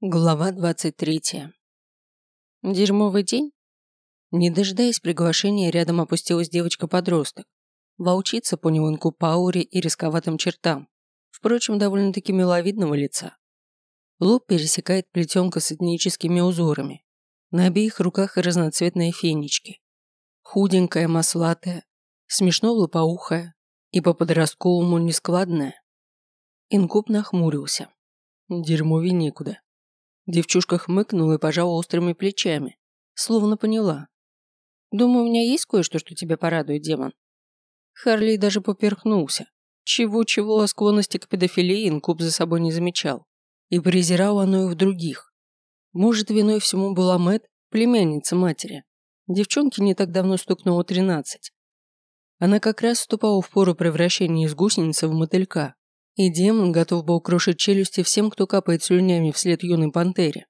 Глава 23. Дерьмовый день? Не дожидаясь приглашения, рядом опустилась девочка-подросток. Волчица по невынку пауре и рисковатым чертам. Впрочем, довольно-таки миловидного лица. Лоб пересекает плетенка с этническими узорами. На обеих руках разноцветные фенечки. Худенькая, маслатая, смешно лопоухая и по-подростковому нескладная. Инкуб нахмурился. Дерьмовей некуда. Девчушка хмыкнула и пожала острыми плечами, словно поняла. «Думаю, у меня есть кое-что, что тебя порадует, демон». Харли даже поперхнулся. Чего-чего о склонности к педофилии инкуб за собой не замечал. И презирал оно и в других. Может, виной всему была Мэт, племянница матери. Девчонке не так давно стукнуло тринадцать. Она как раз вступала в пору превращения из гусеницы в мотылька, и демон готов был крушить челюсти всем, кто капает слюнями вслед юной пантере.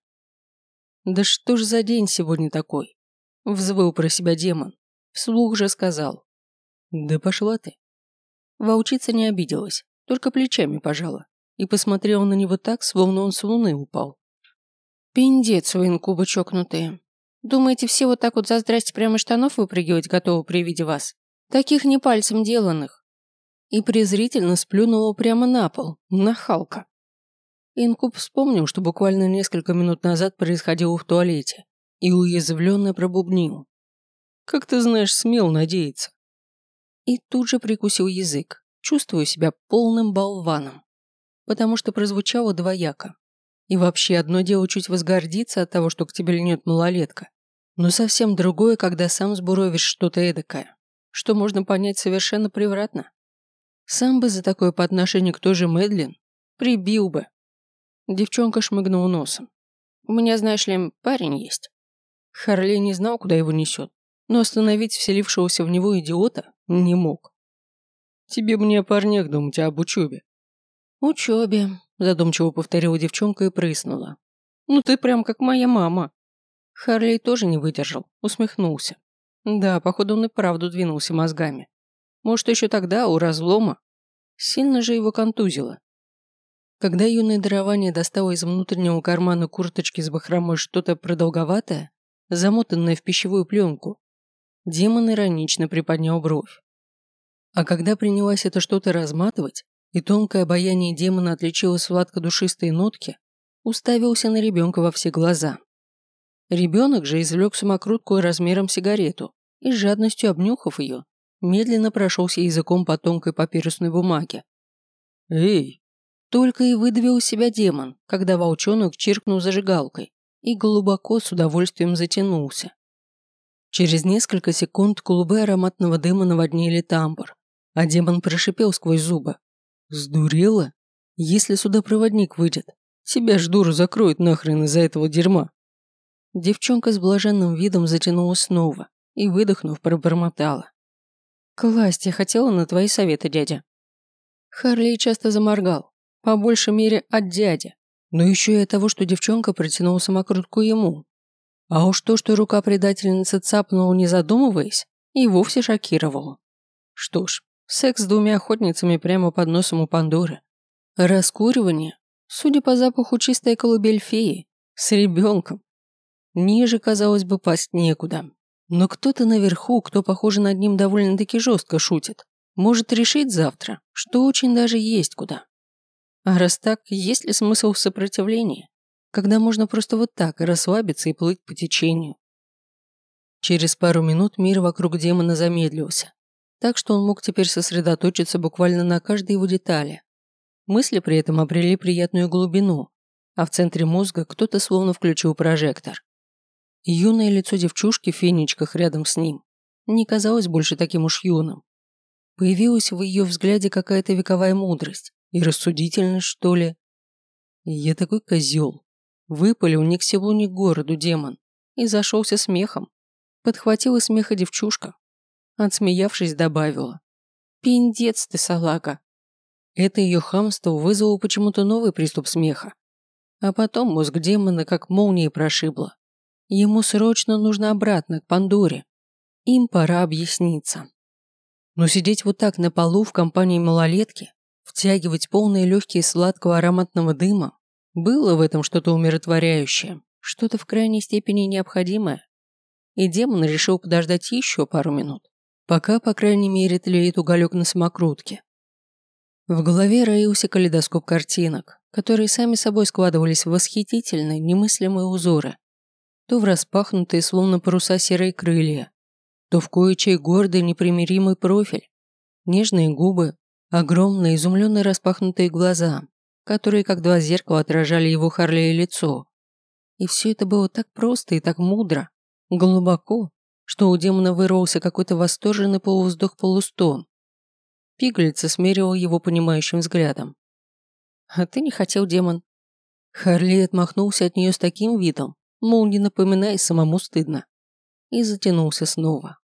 «Да что ж за день сегодня такой?» Взвыл про себя демон. Вслух же сказал. «Да пошла ты». Волчица не обиделась, только плечами пожала и посмотрела на него так, словно он с луны упал. «Пиндец вы, инкубы чокнутые. Думаете, все вот так вот за здрасте прямо штанов выпрыгивать готовы при виде вас? Таких не пальцем деланных и презрительно сплюнула прямо на пол, нахалка. Инкуб вспомнил, что буквально несколько минут назад происходило в туалете, и уязвленно пробубнил. «Как ты знаешь, смел надеяться». И тут же прикусил язык, чувствуя себя полным болваном, потому что прозвучало двояко. И вообще одно дело чуть возгордиться от того, что к тебе льнет малолетка, но совсем другое, когда сам сбуровишь что-то эдакое, что можно понять совершенно превратно. Сам бы за такое по отношению к той же Мэдлин прибил бы. Девчонка шмыгнула носом. У меня, знаешь ли, парень есть. Харли не знал, куда его несет, но остановить вселившегося в него идиота не мог. Тебе бы не о парнях думать, а об учебе. Учебе, задумчиво повторила девчонка и прыснула. Ну ты прям как моя мама. Харли тоже не выдержал, усмехнулся. Да, походу он и правду двинулся мозгами. Может, еще тогда, у разлома. Сильно же его контузило. Когда юное дарование достало из внутреннего кармана курточки с бахромой что-то продолговатое, замотанное в пищевую пленку, демон иронично приподнял бровь. А когда принялась это что-то разматывать, и тонкое обаяние демона отличило сладко-душистые нотки, уставился на ребенка во все глаза. Ребенок же извлек самокрутку размером сигарету и с жадностью обнюхав ее, медленно прошелся языком по тонкой папирусной бумаге. «Эй!» Только и выдавил себя демон, когда волчонок чиркнул зажигалкой и глубоко с удовольствием затянулся. Через несколько секунд клубы ароматного дыма наводнили тамбур, а демон прошипел сквозь зубы. «Сдурела? Если сюда проводник выйдет, тебя ж дуру закроют нахрен из-за этого дерьма». Девчонка с блаженным видом затянула снова и, выдохнув, пробормотала. «Класть я хотела на твои советы, дядя». Харли часто заморгал, по большей мере от дяди, но еще и от того, что девчонка протянула самокрутку ему. А уж то, что рука предательницы цапнула, не задумываясь, и вовсе шокировало. Что ж, секс с двумя охотницами прямо под носом у Пандоры. Раскуривание, судя по запаху, чистая колыбель феи, с ребенком. Ниже, казалось бы, пасть некуда. Но кто-то наверху, кто, похоже, над ним довольно-таки жестко шутит, может решить завтра, что очень даже есть куда. А раз так, есть ли смысл в сопротивлении, когда можно просто вот так расслабиться и плыть по течению? Через пару минут мир вокруг демона замедлился, так что он мог теперь сосредоточиться буквально на каждой его детали. Мысли при этом обрели приятную глубину, а в центре мозга кто-то словно включил прожектор. Юное лицо девчушки в фенечках рядом с ним не казалось больше таким уж юным. Появилась в ее взгляде какая-то вековая мудрость и рассудительность, что ли. Я такой козел. Выпалил ни к селу, ни к городу демон и зашелся смехом. Подхватила смеха девчушка. Отсмеявшись, добавила. «Пиндец ты, салага!» Это ее хамство вызвало почему-то новый приступ смеха. А потом мозг демона как молнией прошибло. Ему срочно нужно обратно, к Пандоре. Им пора объясниться. Но сидеть вот так на полу в компании малолетки, втягивать полные легкие сладкого ароматного дыма, Было в этом что-то умиротворяющее, что-то в крайней степени необходимое. И демон решил подождать еще пару минут, пока, по крайней мере, тлеет уголек на самокрутке. В голове роился калейдоскоп картинок, которые сами собой складывались в восхитительные, немыслимые узоры. То в распахнутые, словно паруса серые крылья, то в кое-чей гордый, непримиримый профиль, нежные губы, огромные, изумленные распахнутые глаза, которые как два зеркала отражали его Харлея лицо. И все это было так просто и так мудро, глубоко, что у демона вырвался какой-то восторженный полувздох-полустон. Пигалица смерила его понимающим взглядом. «А ты не хотел, демон?» Харли отмахнулся от нее с таким видом, мол, не напоминай, самому стыдно, и затянулся снова.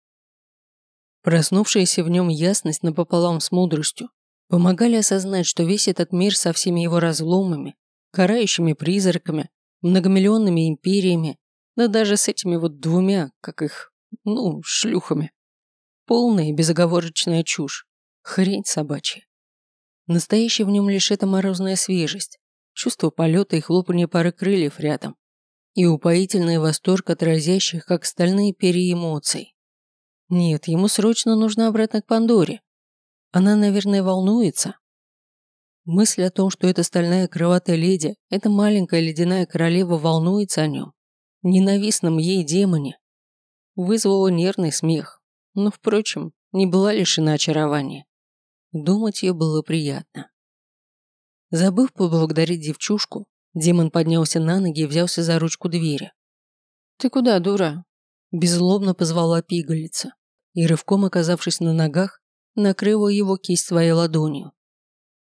Проснувшаяся в нем ясность напополам с мудростью помогали осознать, что весь этот мир со всеми его разломами, карающими призраками, многомиллионными империями, да даже с этими вот двумя, как их, ну, шлюхами. Полная и безоговорочная чушь. Хрень собачья. Настоящая в нем лишь эта морозная свежесть, чувство полета и хлопанье пары крыльев рядом, и упоительный восторг от разящих, как стальные перья эмоций. Нет, ему срочно нужно обратно к Пандоре. Она, наверное, волнуется. Мысль о том, что эта стальная крылатая леди, эта маленькая ледяная королева волнуется о нем, ненавистном ей демоне, вызвала нервный смех, но, впрочем, не была лишена очарования. Думать ее было приятно. Забыв поблагодарить девчушку, демон поднялся на ноги и взялся за ручку двери. «Ты куда, дура?» Беззлобно позвала пигалица и, рывком оказавшись на ногах, накрыла его кисть своей ладонью.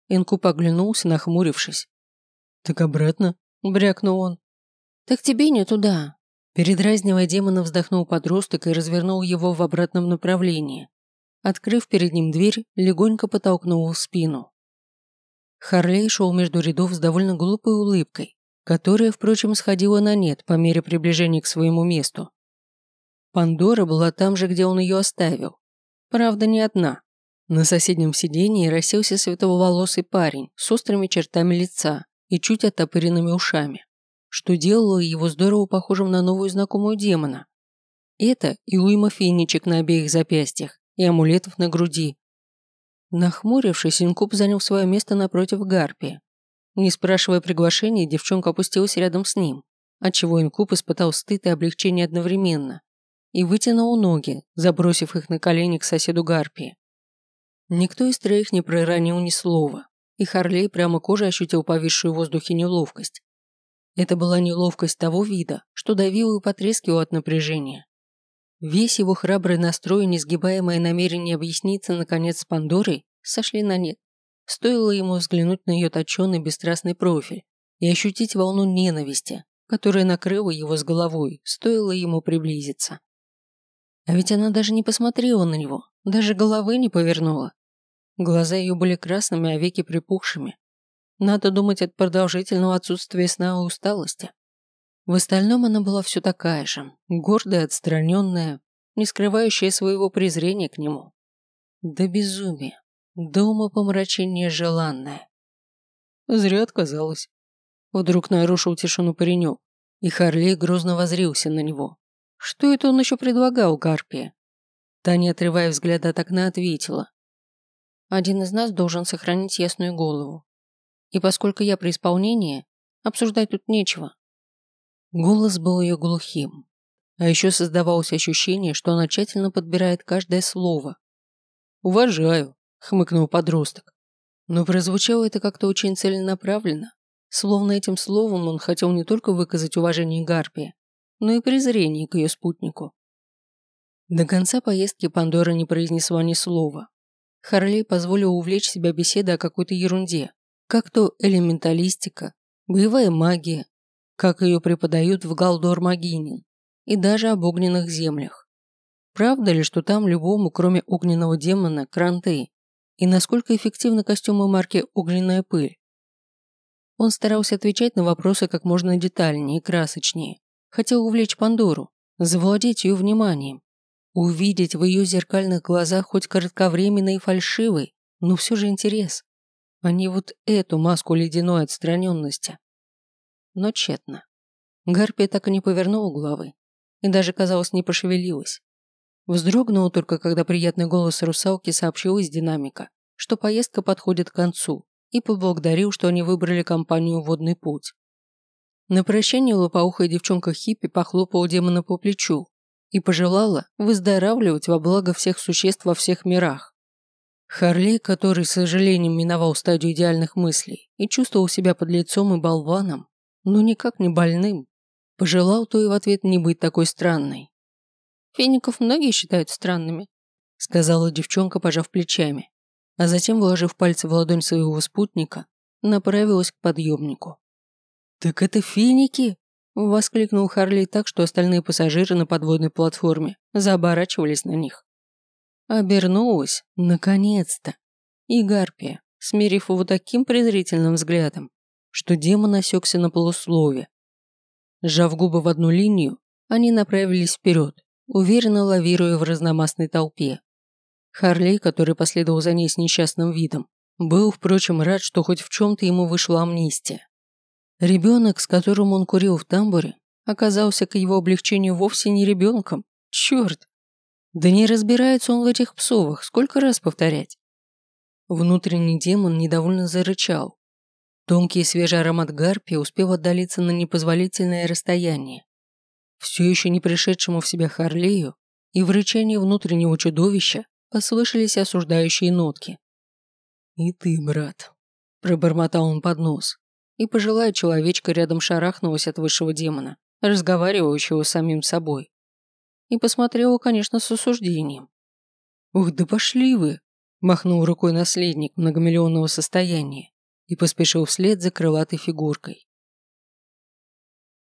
Инкуб оглянулся, нахмурившись. «Так обратно?» – брякнул он. «Так тебе не туда». Передразнивая демона, вздохнул подросток и развернул его в обратном направлении. Открыв перед ним дверь, легонько потолкнул в спину. Харлей шел между рядов с довольно глупой улыбкой, которая, впрочем, сходила на нет по мере приближения к своему месту. Пандора была там же, где он ее оставил. Правда, не одна. На соседнем сиденье расселся светловолосый парень с острыми чертами лица и чуть оттопыренными ушами, что делало его здорово похожим на новую знакомую демона. Это и уйма финичек на обеих запястьях, и амулетов на груди. Нахмурившись, инкуб занял свое место напротив Гарпии. Не спрашивая приглашения, девчонка опустилась рядом с ним, отчего инкуб испытал стыд и облегчение одновременно и вытянул ноги, забросив их на колени к соседу Гарпии. Никто из троих не проронил ни слова, и Харлей прямо кожей ощутил повисшую в воздухе неловкость. Это была неловкость того вида, что давил и потрескивал от напряжения. Весь его храбрый настрой и несгибаемое намерение объясниться наконец с Пандорой сошли на нет. Стоило ему взглянуть на ее точенный бесстрастный профиль и ощутить волну ненависти, которая накрыла его с головой, стоило ему приблизиться. А ведь она даже не посмотрела на него, даже головы не повернула. Глаза ее были красными, а веки припухшими. Надо думать от продолжительного отсутствия сна и усталости. В остальном она была все такая же, гордая, отстраненная, не скрывающая своего презрения к нему. До безумия, до умопомрачения желанное. Зря отказалась. Вдруг нарушил тишину паренек, и Харлей грозно возрился на него. Что это он еще предлагал Гарпии? Та, не отрывая взгляда от окна, ответила. Один из нас должен сохранить ясную голову. И поскольку я при исполнении, обсуждать тут нечего. Голос был ее глухим. А еще создавалось ощущение, что она тщательно подбирает каждое слово. «Уважаю», — хмыкнул подросток. Но прозвучало это как-то очень целенаправленно, словно этим словом он хотел не только выказать уважение Гарпии, но и презрение к ее спутнику. До конца поездки Пандора не произнесла ни слова. Харлей позволил увлечь себя беседой о какой-то ерунде, как то элементалистика, боевая магия, как ее преподают в Галдор Магинин, и даже об огненных землях. Правда ли, что там любому, кроме огненного демона, кранты, и насколько эффективны костюмы марки «Огненная пыль»? Он старался отвечать на вопросы как можно детальнее и красочнее, Хотел увлечь Пандору, завладеть ее вниманием, увидеть в ее зеркальных глазах хоть кратковременный и фальшивый, но все же интерес, а не вот эту маску ледяной отстраненности. Но тщетно. Гарпия так и не повернула головы и даже, казалось, не пошевелилась. Вздрогнула только, когда приятный голос русалки сообщил из динамика, что поездка подходит к концу, и поблагодарил, что они выбрали компанию «Водный путь». На прощание лопоухая девчонка Хиппи похлопала демона по плечу и пожелала выздоравливать во благо всех существ во всех мирах. Харлей, который, с сожалением, миновал стадию идеальных мыслей и чувствовал себя под лицом и болваном, но никак не больным, пожелал то и в ответ не быть такой странной. «Феников многие считают странными», сказала девчонка, пожав плечами, а затем, вложив пальцы в ладонь своего спутника, направилась к подъемнику. «Так это финики?» – воскликнул Харли так, что остальные пассажиры на подводной платформе заоборачивались на них. Обернулась, наконец-то, и Гарпия, смирив его таким презрительным взглядом, что демон осекся на полуслове. Сжав губы в одну линию, они направились вперед, уверенно лавируя в разномастной толпе. Харлей, который последовал за ней с несчастным видом, был, впрочем, рад, что хоть в чем-то ему вышла амнистия. Ребенок, с которым он курил в тамбуре, оказался к его облегчению вовсе не ребенком. Черт! Да не разбирается он в этих псовых, сколько раз повторять. Внутренний демон недовольно зарычал. Тонкий и свежий аромат гарпии успел отдалиться на непозволительное расстояние. Все еще не пришедшему в себя Харлею и в рычании внутреннего чудовища послышались осуждающие нотки. «И ты, брат», – пробормотал он под нос и пожилая человечка рядом шарахнулась от высшего демона, разговаривающего с самим собой. И посмотрела, конечно, с осуждением. «Ух, да пошли вы!» – махнул рукой наследник многомиллионного состояния и поспешил вслед за крылатой фигуркой.